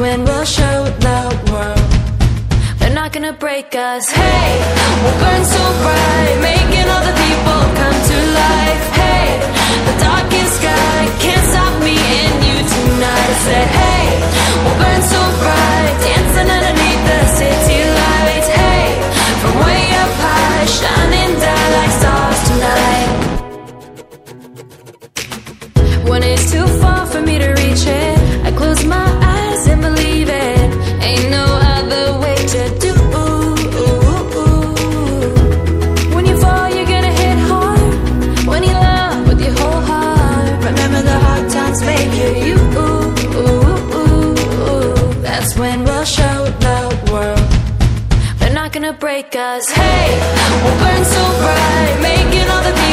when we'll show the world. They're not gonna break us. Hey, we'll burn so bright Making all the people come to life. Hey not gonna break us. Hey, we'll burn so bright, making all the people.